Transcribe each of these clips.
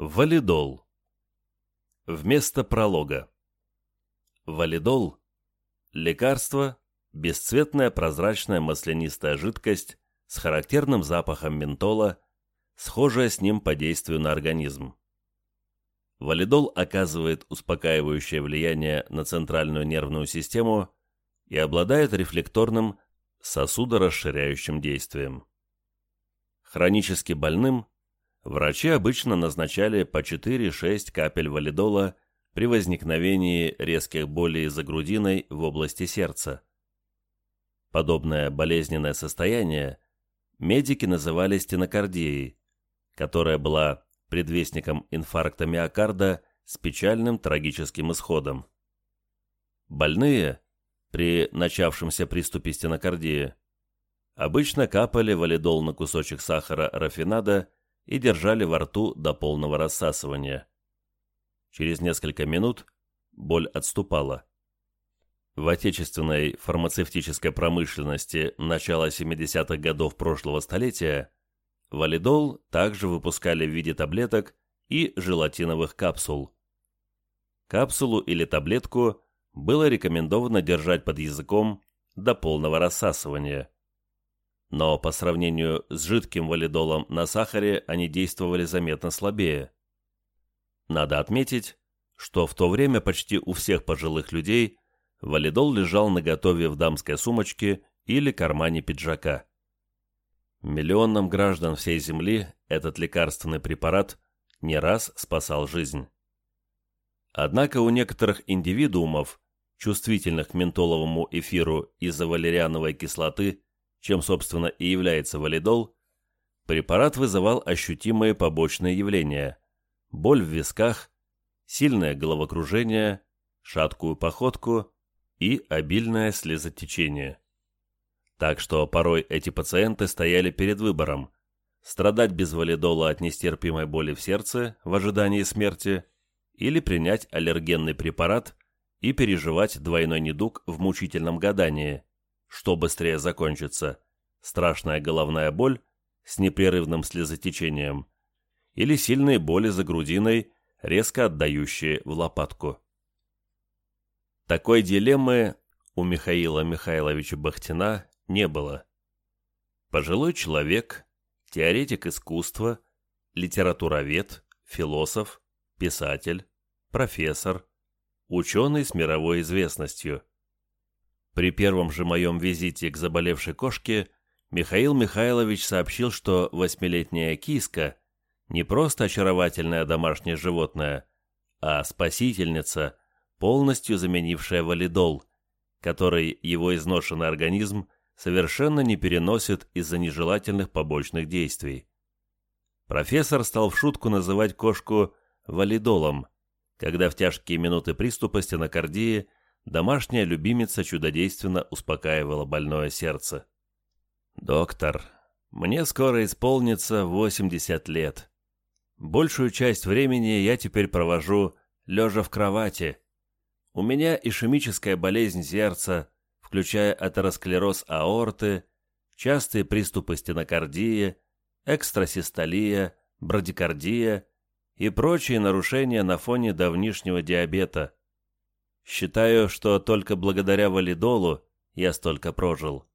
Валидол. Вместо пролога. Валидол – лекарство, бесцветная прозрачная маслянистая жидкость с характерным запахом ментола, схожая с ним по действию на организм. Валидол оказывает успокаивающее влияние на центральную нервную систему и обладает рефлекторным сосудорасширяющим действием. Хронически больным врачи обычно назначали по 4-6 капель валидола при возникновении резких болей за грудиной в области сердца. Подобное болезненное состояние медики называли стенокардией, которая была предвестником инфаркта миокарда с печальным трагическим исходом. Больные при начавшемся приступе стенокардии обычно капали валидол на кусочек сахара рафинада и держали во рту до полного рассасывания. Через несколько минут боль отступала. В отечественной фармацевтической промышленности начала 70-х годов прошлого столетия валидол также выпускали в виде таблеток и желатиновых капсул. Капсулу или таблетку было рекомендовано держать под языком до полного рассасывания. Но по сравнению с жидким валидолом на сахаре они действовали заметно слабее. Надо отметить, что в то время почти у всех пожилых людей валидол лежал наготове в дамской сумочке или кармане пиджака. Миллионам граждан всей Земли этот лекарственный препарат не раз спасал жизнь. Однако у некоторых индивидуумов, чувствительных к ментоловому эфиру из-за валериановой кислоты, чем, собственно, и является валидол, препарат вызывал ощутимые побочные явления – боль в висках, сильное головокружение, шаткую походку и обильное слезотечение. Так что порой эти пациенты стояли перед выбором – страдать без валидола от нестерпимой боли в сердце в ожидании смерти или принять аллергенный препарат и переживать двойной недуг в мучительном гадании, что быстрее закончится – страшная головная боль с непрерывным слезотечением или сильные боли за грудиной, резко отдающие в лопатку. Такой дилеммы у Михаила Михайловича Бахтина не было. Пожилой человек, теоретик искусства, литературовед, философ, писатель, профессор, ученый с мировой известностью. При первом же моем визите к заболевшей кошке Михаил Михайлович сообщил, что восьмилетняя киска не просто очаровательное домашнее животное, а спасительница – полностью заменившая валидол, который его изношенный организм совершенно не переносит из-за нежелательных побочных действий. Профессор стал в шутку называть кошку валидолом, когда в тяжкие минуты приступа стенокардии домашняя любимица чудодейственно успокаивала больное сердце. «Доктор, мне скоро исполнится 80 лет. Большую часть времени я теперь провожу лежа в кровати, у меня ишемическая болезнь сердца, включая атеросклероз аорты, частые приступы стенокардии, экстрасистолия, брадикардия и прочие нарушения на фоне давнишнего диабета. Считаю, что только благодаря валидолу я столько прожил.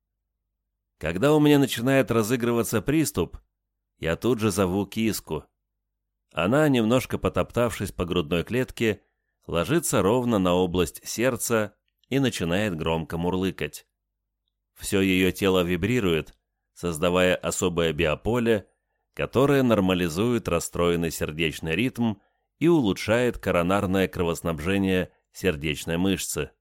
Когда у меня начинает разыгрываться приступ, я тут же зову киску. Она, немножко потоптавшись по грудной клетке, ложится ровно на область сердца и начинает громко мурлыкать. Все ее тело вибрирует, создавая особое биополе, которое нормализует расстроенный сердечный ритм и улучшает коронарное кровоснабжение сердечной мышцы.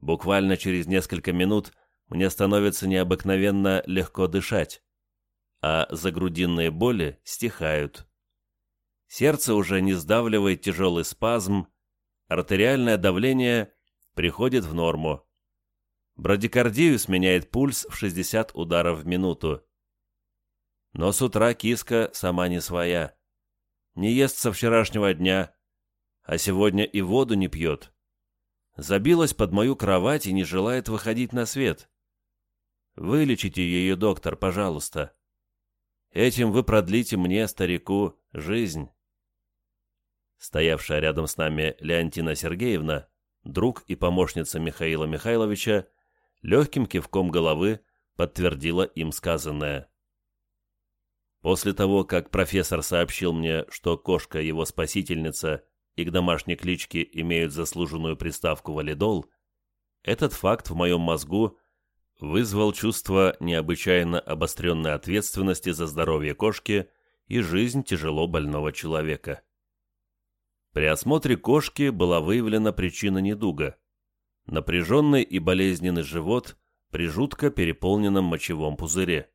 Буквально через несколько минут мне становится необыкновенно легко дышать, а загрудинные боли стихают. Сердце уже не сдавливает тяжелый спазм, артериальное давление приходит в норму. Брадикардию сменяет пульс в 60 ударов в минуту. Но с утра киска сама не своя. Не ест со вчерашнего дня, а сегодня и воду не пьет. Забилась под мою кровать и не желает выходить на свет. Вылечите ее, доктор, пожалуйста. Этим вы продлите мне, старику, жизнь. Стоявшая рядом с нами Леонтина Сергеевна, друг и помощница Михаила Михайловича, легким кивком головы подтвердила им сказанное. После того, как профессор сообщил мне, что кошка его спасительница и к домашней кличке имеют заслуженную приставку «валидол», этот факт в моем мозгу вызвал чувство необычайно обостренной ответственности за здоровье кошки и жизнь тяжело больного человека. При осмотре кошки была выявлена причина недуга – напряженный и болезненный живот при жутко переполненном мочевом пузыре.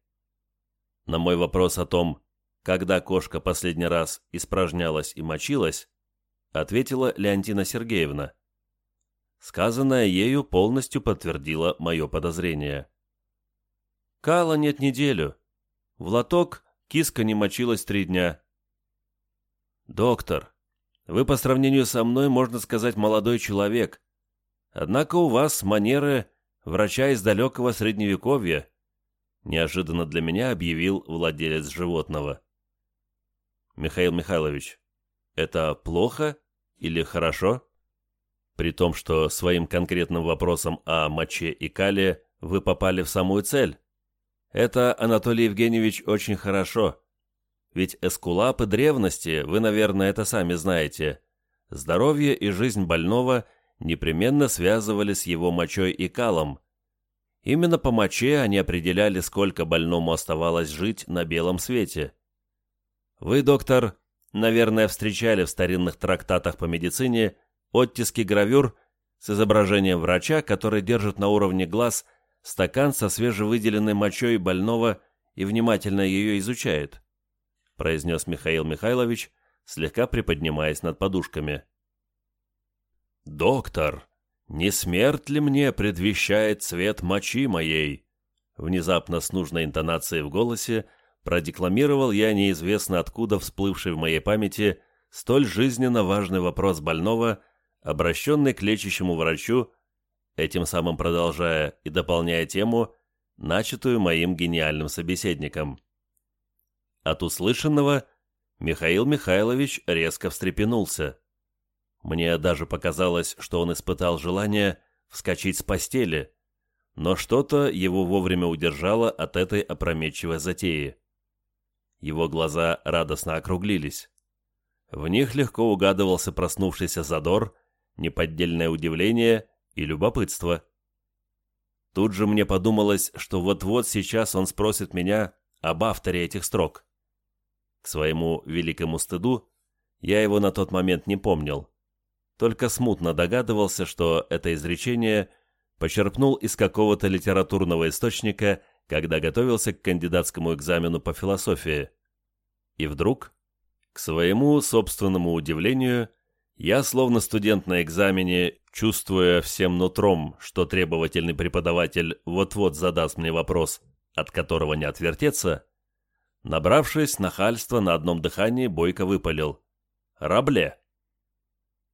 На мой вопрос о том, когда кошка последний раз испражнялась и мочилась, ответила Леонтина Сергеевна. Сказанное ею полностью подтвердило мое подозрение. Кала нет неделю. В лоток киска не мочилась три дня. «Доктор, вы по сравнению со мной, можно сказать, молодой человек. Однако у вас манеры врача из далекого средневековья», неожиданно для меня объявил владелец животного. «Михаил Михайлович, это плохо или хорошо?» При том, что своим конкретным вопросом о моче и кале вы попали в самую цель. Это, Анатолий Евгеньевич, очень хорошо. Ведь эскулапы древности, вы, наверное, это сами знаете. Здоровье и жизнь больного непременно связывали с его мочой и калом. Именно по моче они определяли, сколько больному оставалось жить на белом свете. Вы, доктор, наверное, встречали в старинных трактатах по медицине оттиски гравюр с изображением врача, который держит на уровне глаз стакан со свежевыделенной мочой больного и внимательно ее изучает произнес Михаил Михайлович, слегка приподнимаясь над подушками. «Доктор, не смерть ли мне предвещает цвет мочи моей?» Внезапно с нужной интонацией в голосе продекламировал я неизвестно откуда всплывший в моей памяти столь жизненно важный вопрос больного, обращенный к лечащему врачу, этим самым продолжая и дополняя тему, начатую моим гениальным собеседником. От услышанного Михаил Михайлович резко встрепенулся. Мне даже показалось, что он испытал желание вскочить с постели, но что-то его вовремя удержало от этой опрометчивой затеи. Его глаза радостно округлились. В них легко угадывался проснувшийся задор, неподдельное удивление и любопытство. Тут же мне подумалось, что вот-вот сейчас он спросит меня об авторе этих строк. К своему великому стыду я его на тот момент не помнил. Только смутно догадывался, что это изречение почерпнул из какого-то литературного источника, когда готовился к кандидатскому экзамену по философии. И вдруг, к своему собственному удивлению, я, словно студент на экзамене, чувствуя всем нутром, что требовательный преподаватель вот-вот задаст мне вопрос, от которого не отвертеться, Набравшись нахальства на одном дыхании, Бойко выпалил. «Рабле!»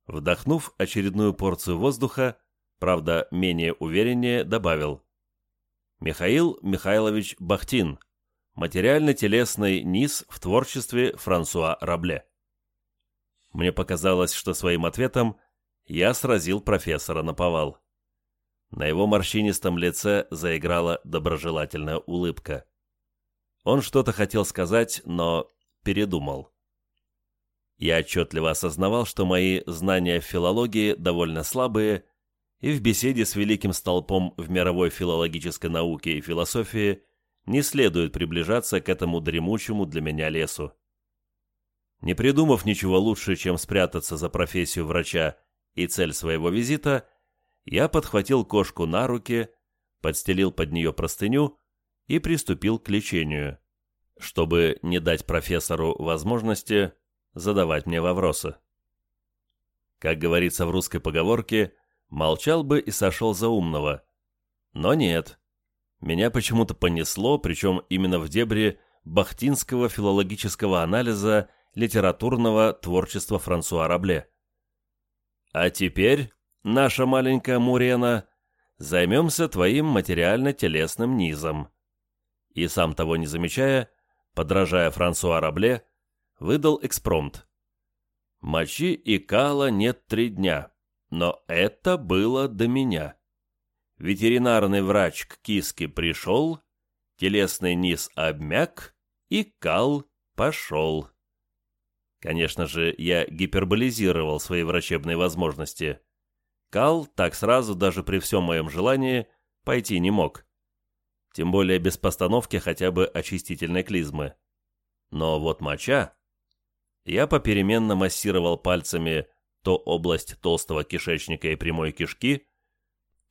Вдохнув очередную порцию воздуха, правда, менее увереннее, добавил. Михаил Михайлович Бахтин. Материально-телесный низ в творчестве Франсуа Рабле. Мне показалось, что своим ответом я сразил профессора на повал. На его морщинистом лице заиграла доброжелательная улыбка. Он что-то хотел сказать, но передумал. Я отчетливо осознавал, что мои знания в филологии довольно слабые, и в беседе с великим столпом в мировой филологической науке и философии не следует приближаться к этому дремучему для меня лесу. Не придумав ничего лучше, чем спрятаться за профессию врача и цель своего визита, я подхватил кошку на руки, подстелил под нее простыню и приступил к лечению, чтобы не дать профессору возможности задавать мне вопросы. Как говорится в русской поговорке, молчал бы и сошел за умного. Но нет. Меня почему-то понесло, причем именно в дебри бахтинского филологического анализа литературного творчества Франсуа Рабле. А теперь, наша маленькая Мурена, займемся твоим материально-телесным низом и, сам того не замечая, подражая Франсуа Рабле, выдал экспромт. Мочи и кала нет три дня, но это было до меня. Ветеринарный врач к киске пришел, телесный низ обмяк, и кал пошел. Конечно же, я гиперболизировал свои врачебные возможности. Кал так сразу, даже при всем моем желании, пойти не мог. Тем более без постановки хотя бы очистительной клизмы. Но вот моча... Я попеременно массировал пальцами то область толстого кишечника и прямой кишки,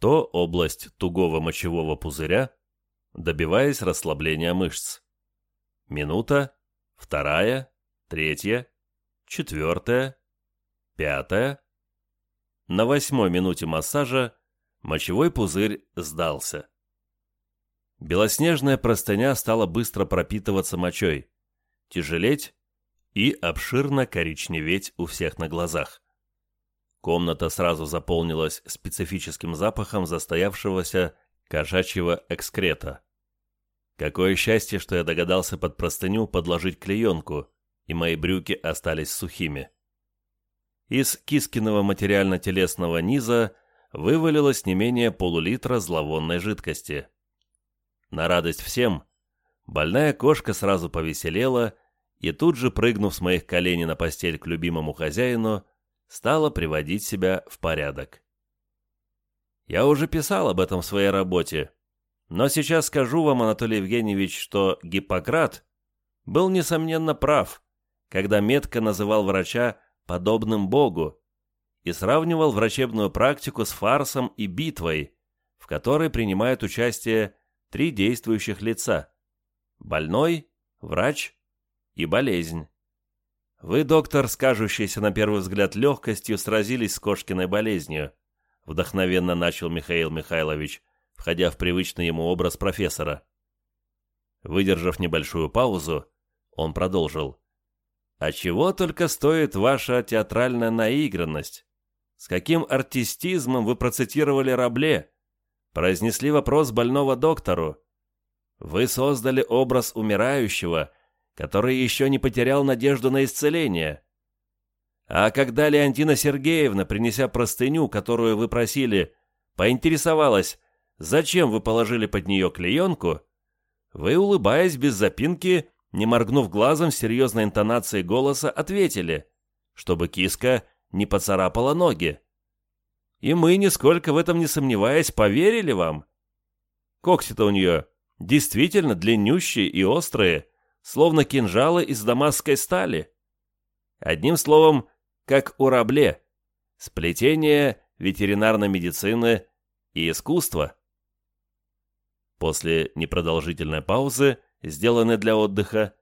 то область тугого мочевого пузыря, добиваясь расслабления мышц. Минута, вторая, третья, четвертая, пятая. На восьмой минуте массажа мочевой пузырь сдался. Белоснежная простыня стала быстро пропитываться мочой, тяжелеть и обширно коричневеть у всех на глазах. Комната сразу заполнилась специфическим запахом застоявшегося кошачьего экскрета. Какое счастье, что я догадался под простыню подложить клеенку, и мои брюки остались сухими. Из кискиного материально-телесного низа вывалилось не менее полулитра зловонной жидкости. На радость всем, больная кошка сразу повеселела и тут же, прыгнув с моих коленей на постель к любимому хозяину, стала приводить себя в порядок. Я уже писал об этом в своей работе, но сейчас скажу вам, Анатолий Евгеньевич, что Гиппократ был, несомненно, прав, когда метко называл врача подобным Богу и сравнивал врачебную практику с фарсом и битвой, в которой принимают участие три действующих лица – больной, врач и болезнь. Вы, доктор, скажущийся на первый взгляд легкостью, сразились с кошкиной болезнью, вдохновенно начал Михаил Михайлович, входя в привычный ему образ профессора. Выдержав небольшую паузу, он продолжил. А чего только стоит ваша театральная наигранность? С каким артистизмом вы процитировали Рабле? Произнесли вопрос больного доктору. Вы создали образ умирающего, который еще не потерял надежду на исцеление. А когда Леонтина Сергеевна, принеся простыню, которую вы просили, поинтересовалась, зачем вы положили под нее клеенку, вы, улыбаясь без запинки, не моргнув глазом, с серьезной интонацией голоса ответили, чтобы киска не поцарапала ноги. И мы, нисколько в этом не сомневаясь, поверили вам. Когти-то у нее действительно длиннющие и острые, словно кинжалы из дамасской стали. Одним словом, как у рабле, сплетение ветеринарной медицины и искусства. После непродолжительной паузы сделанный для отдыха,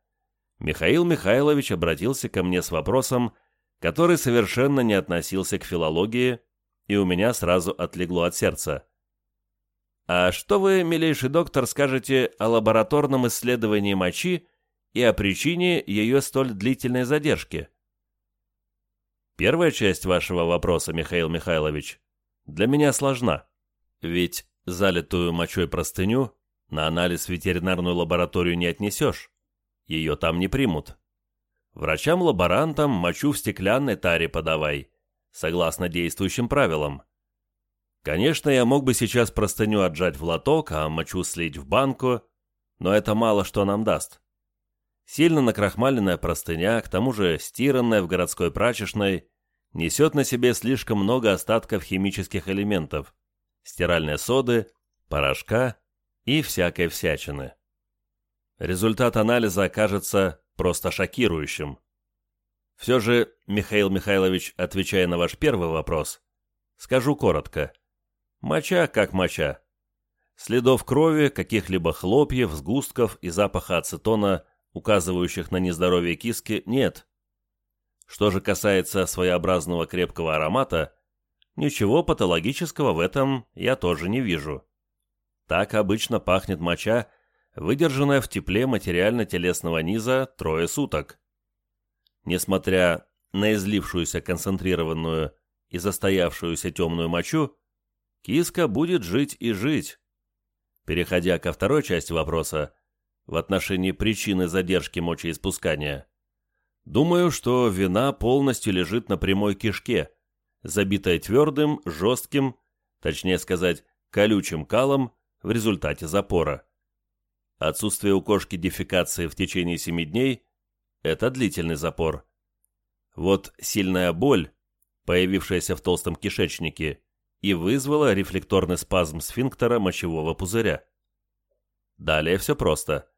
Михаил Михайлович обратился ко мне с вопросом, который совершенно не относился к филологии, и у меня сразу отлегло от сердца. «А что вы, милейший доктор, скажете о лабораторном исследовании мочи и о причине ее столь длительной задержки?» Первая часть вашего вопроса, Михаил Михайлович, для меня сложна. Ведь залитую мочой простыню на анализ в ветеринарную лабораторию не отнесешь. Ее там не примут. Врачам-лаборантам мочу в стеклянной таре подавай, согласно действующим правилам. Конечно, я мог бы сейчас простыню отжать в лоток, а мочу слить в банку, но это мало что нам даст. Сильно накрахмаленная простыня, к тому же стиранная в городской прачечной, несет на себе слишком много остатков химических элементов, стиральной соды, порошка и всякой всячины. Результат анализа окажется просто шокирующим. Все же, Михаил Михайлович, отвечая на ваш первый вопрос, скажу коротко. Моча как моча. Следов крови, каких-либо хлопьев, сгустков и запаха ацетона, указывающих на нездоровье киски, нет. Что же касается своеобразного крепкого аромата, ничего патологического в этом я тоже не вижу. Так обычно пахнет моча, выдержанная в тепле материально-телесного низа трое суток. Несмотря на излившуюся концентрированную и застоявшуюся темную мочу, киска будет жить и жить. Переходя ко второй части вопроса, в отношении причины задержки мочеиспускания, Думаю, что вина полностью лежит на прямой кишке, забитая твердым, жестким, точнее сказать, колючим калом в результате запора. Отсутствие у кошки дефекации в течение 7 дней – это длительный запор. Вот сильная боль, появившаяся в толстом кишечнике, и вызвала рефлекторный спазм сфинктера мочевого пузыря. Далее все просто.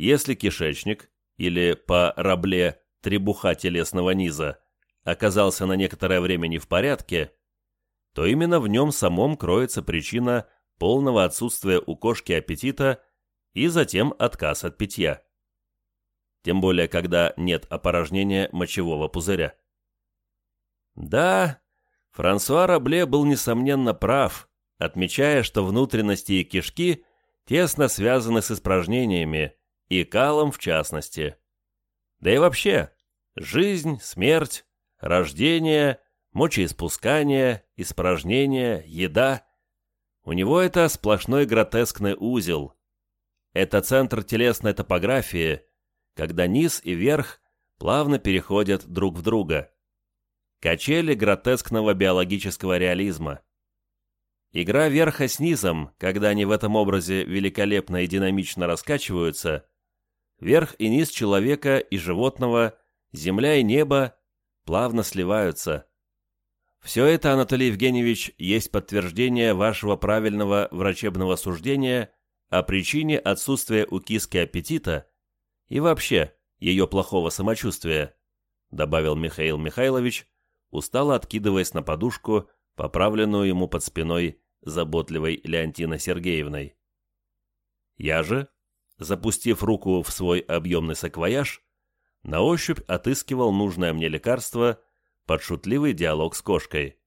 Если кишечник, или по рабле требуха телесного низа, оказался на некоторое время не в порядке, то именно в нем самом кроется причина полного отсутствия у кошки аппетита и затем отказ от питья. Тем более, когда нет опорожнения мочевого пузыря. Да, Франсуа Рабле был несомненно прав, отмечая, что внутренности и кишки тесно связаны с испражнениями, и калом в частности. Да и вообще, жизнь, смерть, рождение, мочеиспускание, испражнение, еда – у него это сплошной гротескный узел. Это центр телесной топографии, когда низ и верх плавно переходят друг в друга. Качели гротескного биологического реализма. Игра верха с низом, когда они в этом образе великолепно и динамично раскачиваются, верх и низ человека и животного, земля и небо плавно сливаются. Все это, Анатолий Евгеньевич, есть подтверждение вашего правильного врачебного суждения о причине отсутствия у киски аппетита и вообще ее плохого самочувствия, добавил Михаил Михайлович, устало откидываясь на подушку, поправленную ему под спиной заботливой Леонтиной Сергеевной. Я же, запустив руку в свой объемный саквояж, на ощупь отыскивал нужное мне лекарство под шутливый диалог с кошкой.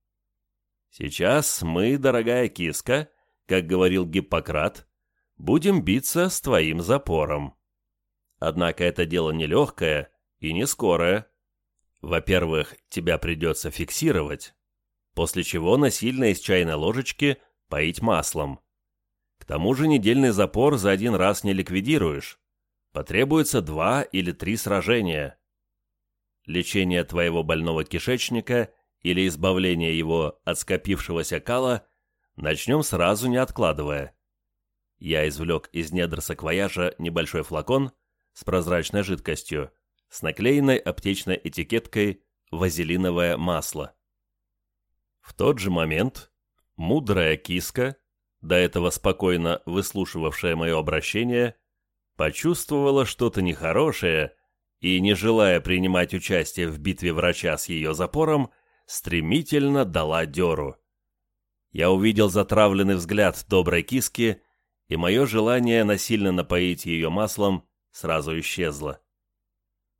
«Сейчас мы, дорогая киска, как говорил Гиппократ, будем биться с твоим запором. Однако это дело нелегкое и не скорое. Во-первых, тебя придется фиксировать, после чего насильно из чайной ложечки поить маслом. К тому же недельный запор за один раз не ликвидируешь. Потребуется два или три сражения. Лечение твоего больного кишечника или избавление его от скопившегося кала начнем сразу не откладывая. Я извлек из недр саквояжа небольшой флакон с прозрачной жидкостью, с наклеенной аптечной этикеткой «Вазелиновое масло». В тот же момент мудрая киска, до этого спокойно выслушивавшая мое обращение, почувствовала что-то нехорошее и, не желая принимать участие в битве врача с ее запором, стремительно дала дёру. Я увидел затравленный взгляд доброй киски, и мое желание насильно напоить ее маслом сразу исчезло.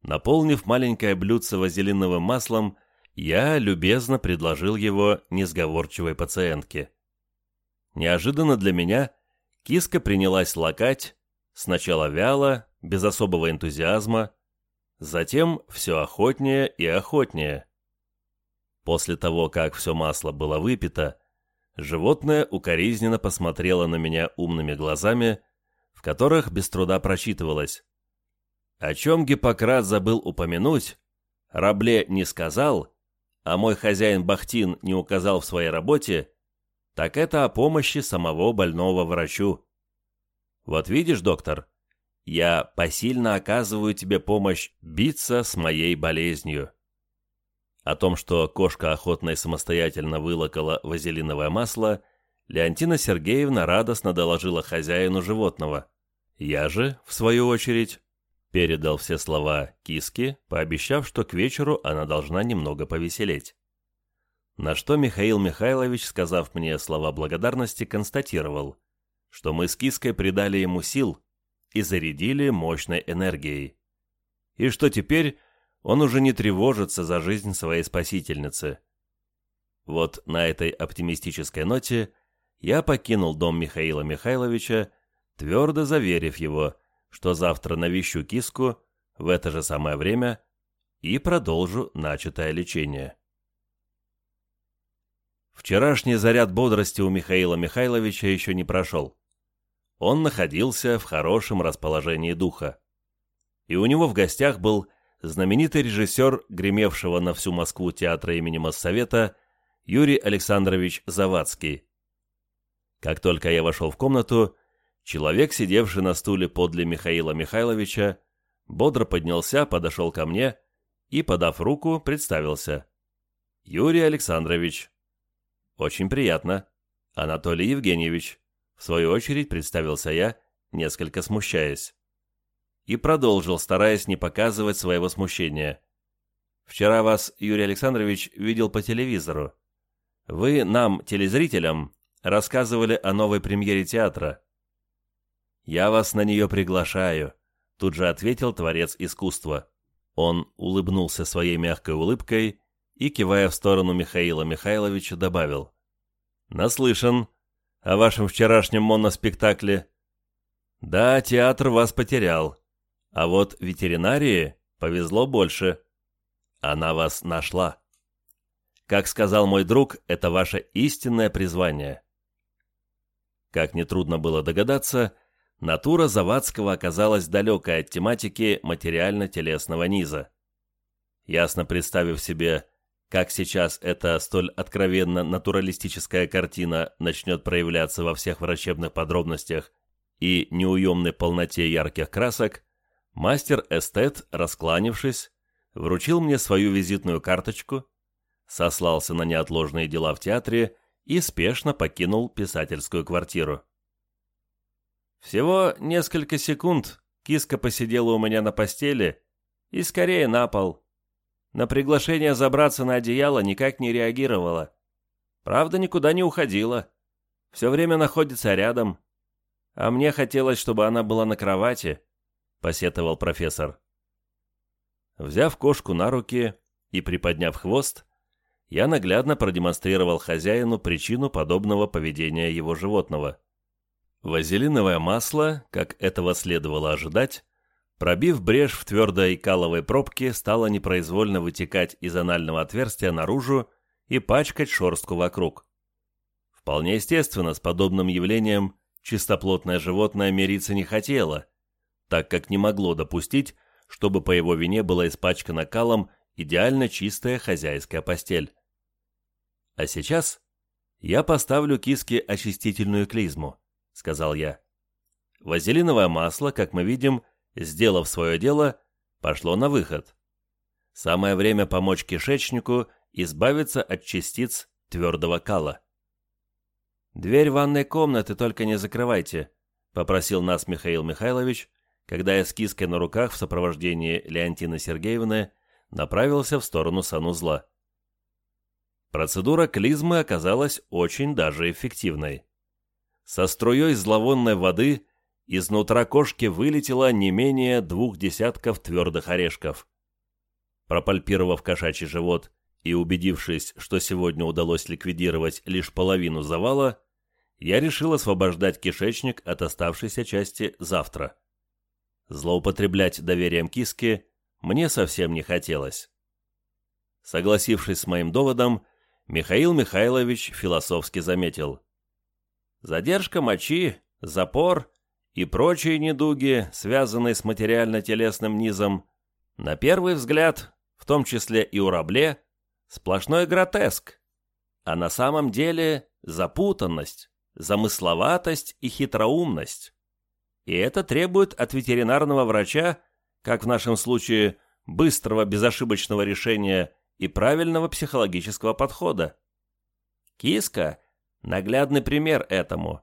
Наполнив маленькое блюдце вазелиновым маслом, я любезно предложил его несговорчивой пациентке. Неожиданно для меня киска принялась лакать, сначала вяло, без особого энтузиазма, затем все охотнее и охотнее. После того, как все масло было выпито, животное укоризненно посмотрело на меня умными глазами, в которых без труда прочитывалось. О чем Гиппократ забыл упомянуть, Рабле не сказал, а мой хозяин Бахтин не указал в своей работе, так это о помощи самого больного врачу. Вот видишь, доктор, я посильно оказываю тебе помощь биться с моей болезнью. О том, что кошка охотно и самостоятельно вылокала вазелиновое масло, Леонтина Сергеевна радостно доложила хозяину животного. Я же, в свою очередь, передал все слова киске, пообещав, что к вечеру она должна немного повеселеть. На что Михаил Михайлович, сказав мне слова благодарности, констатировал, что мы с киской придали ему сил и зарядили мощной энергией. И что теперь он уже не тревожится за жизнь своей спасительницы. Вот на этой оптимистической ноте я покинул дом Михаила Михайловича, твердо заверив его, что завтра навещу киску в это же самое время и продолжу начатое лечение. Вчерашний заряд бодрости у Михаила Михайловича еще не прошел. Он находился в хорошем расположении духа. И у него в гостях был знаменитый режиссер, гремевшего на всю Москву театра имени Моссовета, Юрий Александрович Завадский. Как только я вошел в комнату, человек, сидевший на стуле подле Михаила Михайловича, бодро поднялся, подошел ко мне и, подав руку, представился. «Юрий Александрович». «Очень приятно. Анатолий Евгеньевич». В свою очередь представился я, несколько смущаясь. И продолжил, стараясь не показывать своего смущения. «Вчера вас, Юрий Александрович, видел по телевизору. Вы нам, телезрителям, рассказывали о новой премьере театра. Я вас на нее приглашаю», — тут же ответил творец искусства. Он улыбнулся своей мягкой улыбкой и, кивая в сторону Михаила Михайловича, добавил. «Наслышан о вашем вчерашнем моноспектакле. Да, театр вас потерял, а вот ветеринарии повезло больше. Она вас нашла. Как сказал мой друг, это ваше истинное призвание». Как нетрудно было догадаться, натура Завадского оказалась далекой от тематики материально-телесного низа. Ясно представив себе, как сейчас эта столь откровенно натуралистическая картина начнет проявляться во всех врачебных подробностях и неуемной полноте ярких красок, мастер-эстет, раскланившись, вручил мне свою визитную карточку, сослался на неотложные дела в театре и спешно покинул писательскую квартиру. Всего несколько секунд киска посидела у меня на постели и скорее на пол. На приглашение забраться на одеяло никак не реагировала. Правда, никуда не уходила. Все время находится рядом. А мне хотелось, чтобы она была на кровати, посетовал профессор. Взяв кошку на руки и приподняв хвост, я наглядно продемонстрировал хозяину причину подобного поведения его животного. Вазелиновое масло, как этого следовало ожидать, пробив брешь в твердой каловой пробке, стало непроизвольно вытекать из анального отверстия наружу и пачкать шорстку вокруг. Вполне естественно, с подобным явлением чистоплотное животное мириться не хотело, так как не могло допустить, чтобы по его вине была испачкана калом идеально чистая хозяйская постель. А сейчас я поставлю киске очистительную клизму. — сказал я. Вазелиновое масло, как мы видим, сделав свое дело, пошло на выход. Самое время помочь кишечнику избавиться от частиц твердого кала. «Дверь ванной комнаты только не закрывайте», — попросил нас Михаил Михайлович, когда я с киской на руках в сопровождении Леонтины Сергеевны направился в сторону санузла. Процедура клизмы оказалась очень даже эффективной. Со струей зловонной воды изнутра кошки вылетело не менее двух десятков твердых орешков. Пропальпировав кошачий живот и убедившись, что сегодня удалось ликвидировать лишь половину завала, я решил освобождать кишечник от оставшейся части завтра. Злоупотреблять доверием киски мне совсем не хотелось. Согласившись с моим доводом, Михаил Михайлович философски заметил. Задержка мочи, запор и прочие недуги, связанные с материально-телесным низом, на первый взгляд, в том числе и у Рабле, сплошной гротеск, а на самом деле запутанность, замысловатость и хитроумность. И это требует от ветеринарного врача, как в нашем случае, быстрого безошибочного решения и правильного психологического подхода. Киска Наглядный пример этому.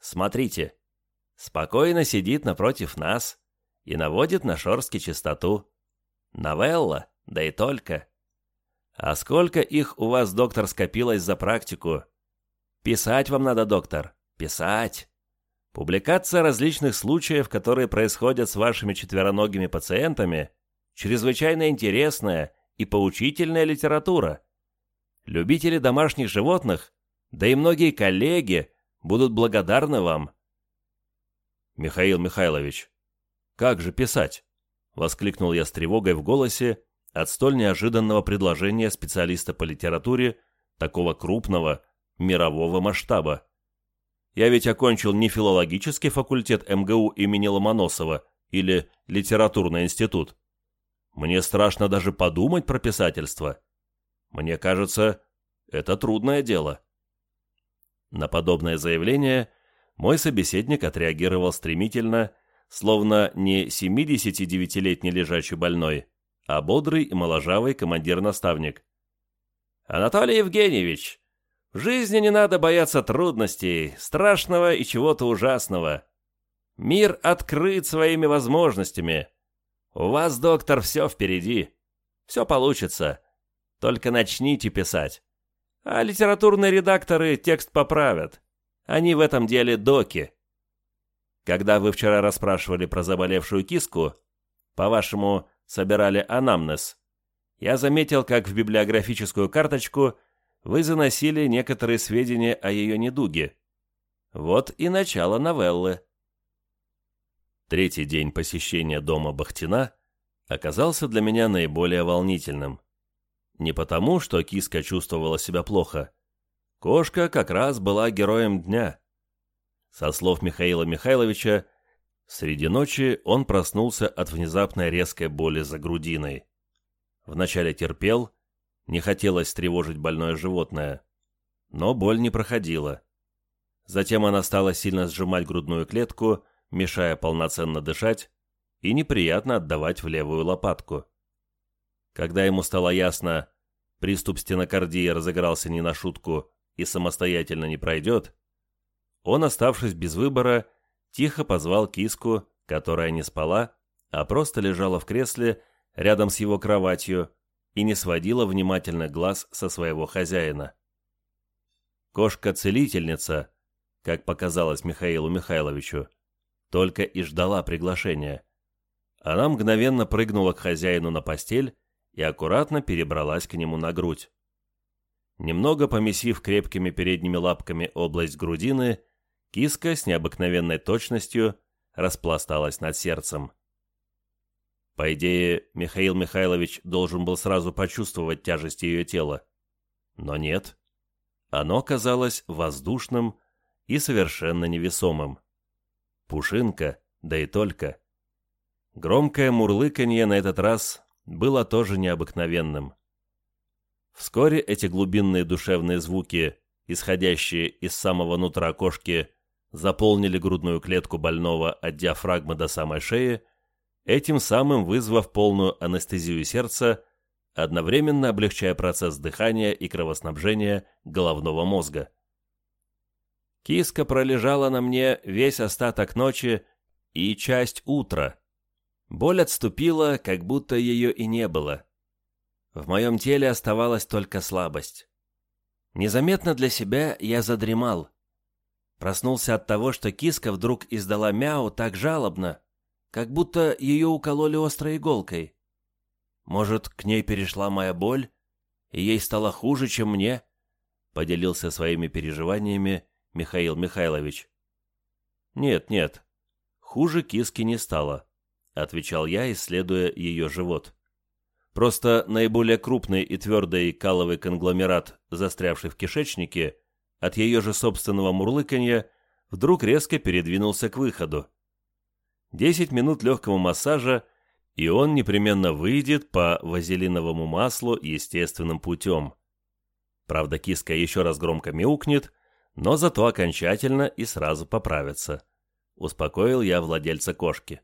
Смотрите, спокойно сидит напротив нас и наводит на Шорске чистоту. Новелла, да и только. А сколько их у вас, доктор, скопилось за практику? Писать вам надо, доктор, писать. Публикация различных случаев, которые происходят с вашими четвероногими пациентами, чрезвычайно интересная и поучительная литература. Любители домашних животных да и многие коллеги будут благодарны вам. Михаил Михайлович, как же писать? Воскликнул я с тревогой в голосе от столь неожиданного предложения специалиста по литературе такого крупного мирового масштаба. Я ведь окончил не филологический факультет МГУ имени Ломоносова или литературный институт. Мне страшно даже подумать про писательство. Мне кажется, это трудное дело». На подобное заявление мой собеседник отреагировал стремительно, словно не 79-летний лежачий больной, а бодрый и моложавый командир-наставник. «Анатолий Евгеньевич, в жизни не надо бояться трудностей, страшного и чего-то ужасного. Мир открыт своими возможностями. У вас, доктор, все впереди. Все получится. Только начните писать. А литературные редакторы текст поправят. Они в этом деле доки. Когда вы вчера расспрашивали про заболевшую киску, по-вашему, собирали анамнез, я заметил, как в библиографическую карточку вы заносили некоторые сведения о ее недуге. Вот и начало новеллы. Третий день посещения дома Бахтина оказался для меня наиболее волнительным. Не потому, что киска чувствовала себя плохо. Кошка как раз была героем дня. Со слов Михаила Михайловича, среди ночи он проснулся от внезапной резкой боли за грудиной. Вначале терпел, не хотелось тревожить больное животное, но боль не проходила. Затем она стала сильно сжимать грудную клетку, мешая полноценно дышать и неприятно отдавать в левую лопатку. Когда ему стало ясно, приступ стенокардии разыгрался не на шутку и самостоятельно не пройдет, он, оставшись без выбора, тихо позвал киску, которая не спала, а просто лежала в кресле рядом с его кроватью и не сводила внимательных глаз со своего хозяина. Кошка-целительница, как показалось Михаилу Михайловичу, только и ждала приглашения. Она мгновенно прыгнула к хозяину на постель и аккуратно перебралась к нему на грудь. Немного помесив крепкими передними лапками область грудины, киска с необыкновенной точностью распласталась над сердцем. По идее, Михаил Михайлович должен был сразу почувствовать тяжесть ее тела. Но нет. Оно казалось воздушным и совершенно невесомым. Пушинка, да и только. Громкое мурлыканье на этот раз было тоже необыкновенным. Вскоре эти глубинные душевные звуки, исходящие из самого нутра кошки, заполнили грудную клетку больного от диафрагмы до самой шеи, этим самым вызвав полную анестезию сердца, одновременно облегчая процесс дыхания и кровоснабжения головного мозга. Киска пролежала на мне весь остаток ночи и часть утра. Боль отступила, как будто ее и не было. В моем теле оставалась только слабость. Незаметно для себя я задремал. Проснулся от того, что киска вдруг издала мяу так жалобно, как будто ее укололи острой иголкой. Может, к ней перешла моя боль, и ей стало хуже, чем мне? Поделился своими переживаниями Михаил Михайлович. Нет, нет, хуже киски не стало. — отвечал я, исследуя ее живот. Просто наиболее крупный и твердый каловый конгломерат, застрявший в кишечнике, от ее же собственного мурлыканья, вдруг резко передвинулся к выходу. Десять минут легкого массажа, и он непременно выйдет по вазелиновому маслу естественным путем. Правда, киска еще раз громко мяукнет, но зато окончательно и сразу поправится. Успокоил я владельца кошки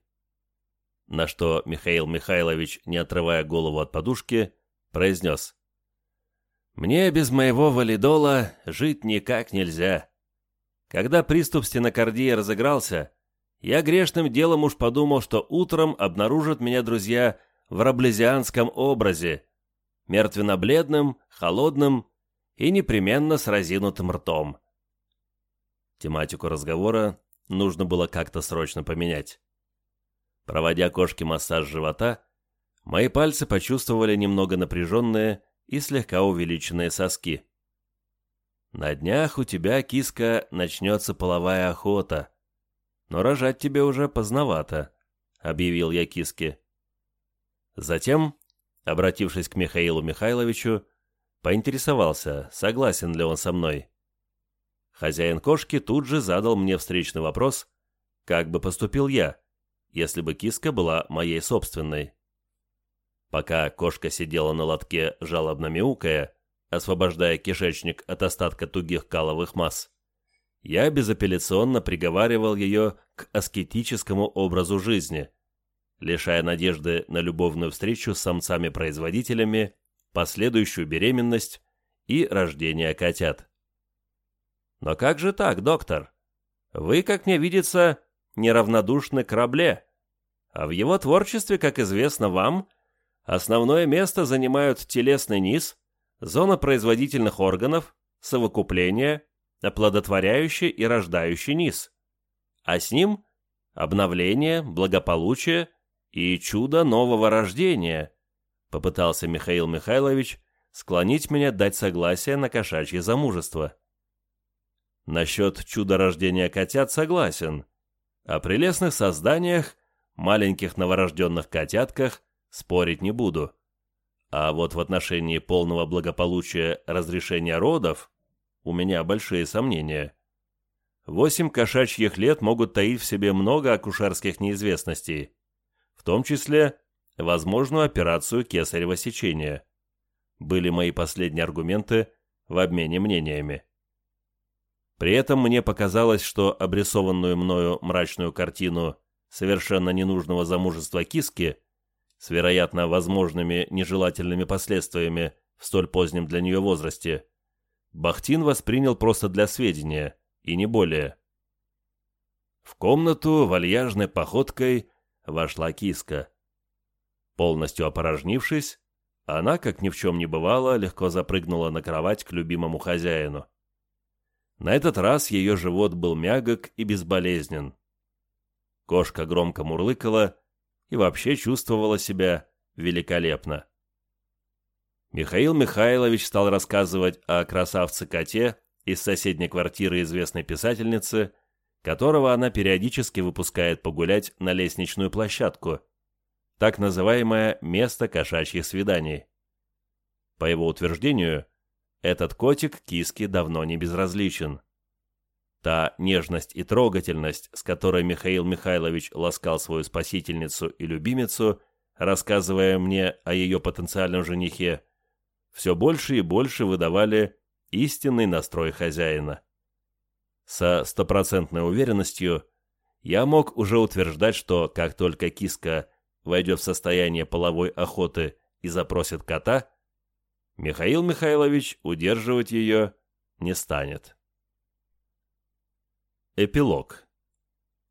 на что Михаил Михайлович, не отрывая голову от подушки, произнес. «Мне без моего валидола жить никак нельзя. Когда приступ стенокардии разыгрался, я грешным делом уж подумал, что утром обнаружат меня друзья в раблезианском образе, мертвенно-бледным, холодным и непременно с разинутым ртом. Тематику разговора нужно было как-то срочно поменять. Проводя кошке массаж живота, мои пальцы почувствовали немного напряженные и слегка увеличенные соски. «На днях у тебя, киска, начнется половая охота, но рожать тебе уже поздновато», — объявил я киске. Затем, обратившись к Михаилу Михайловичу, поинтересовался, согласен ли он со мной. Хозяин кошки тут же задал мне встречный вопрос, как бы поступил я, если бы киска была моей собственной. Пока кошка сидела на лотке, жалобно мяукая, освобождая кишечник от остатка тугих каловых масс, я безапелляционно приговаривал ее к аскетическому образу жизни, лишая надежды на любовную встречу с самцами-производителями, последующую беременность и рождение котят. «Но как же так, доктор? Вы, как мне видится, неравнодушны к корабле, а в его творчестве, как известно вам, основное место занимают телесный низ, зона производительных органов, совокупление, оплодотворяющий и рождающий низ, а с ним обновление, благополучие и чудо нового рождения, попытался Михаил Михайлович склонить меня дать согласие на кошачье замужество. Насчет чуда рождения котят согласен. О прелестных созданиях, маленьких новорожденных котятках спорить не буду. А вот в отношении полного благополучия разрешения родов у меня большие сомнения. Восемь кошачьих лет могут таить в себе много акушерских неизвестностей, в том числе возможную операцию кесарево сечения. Были мои последние аргументы в обмене мнениями. При этом мне показалось, что обрисованную мною мрачную картину совершенно ненужного замужества киски с, вероятно, возможными нежелательными последствиями в столь позднем для нее возрасте, Бахтин воспринял просто для сведения, и не более. В комнату вальяжной походкой вошла киска. Полностью опорожнившись, она, как ни в чем не бывало, легко запрыгнула на кровать к любимому хозяину. На этот раз ее живот был мягок и безболезнен. Кошка громко мурлыкала и вообще чувствовала себя великолепно. Михаил Михайлович стал рассказывать о красавце-коте из соседней квартиры известной писательницы, которого она периодически выпускает погулять на лестничную площадку, так называемое «место кошачьих свиданий». По его утверждению, этот котик киски давно не безразличен. Та нежность и трогательность, с которой Михаил Михайлович ласкал свою спасительницу и любимицу, рассказывая мне о ее потенциальном женихе, все больше и больше выдавали истинный настрой хозяина. Со стопроцентной уверенностью я мог уже утверждать, что как только киска войдет в состояние половой охоты и запросит кота, Михаил Михайлович удерживать ее не станет. Эпилог.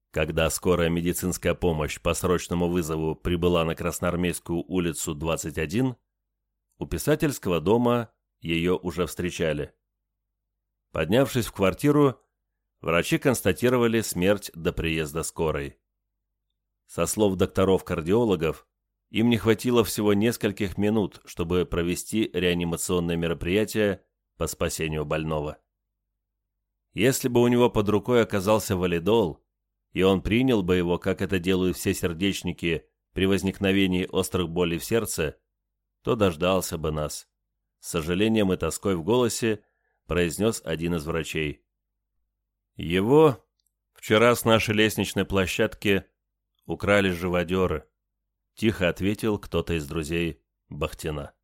Когда скорая медицинская помощь по срочному вызову прибыла на Красноармейскую улицу 21, у писательского дома ее уже встречали. Поднявшись в квартиру, врачи констатировали смерть до приезда скорой. Со слов докторов-кардиологов, им не хватило всего нескольких минут, чтобы провести реанимационное мероприятие по спасению больного. Если бы у него под рукой оказался валидол, и он принял бы его, как это делают все сердечники при возникновении острых болей в сердце, то дождался бы нас. С сожалением и тоской в голосе произнес один из врачей. Его вчера с нашей лестничной площадки украли живодеры, тихо ответил кто-то из друзей Бахтина.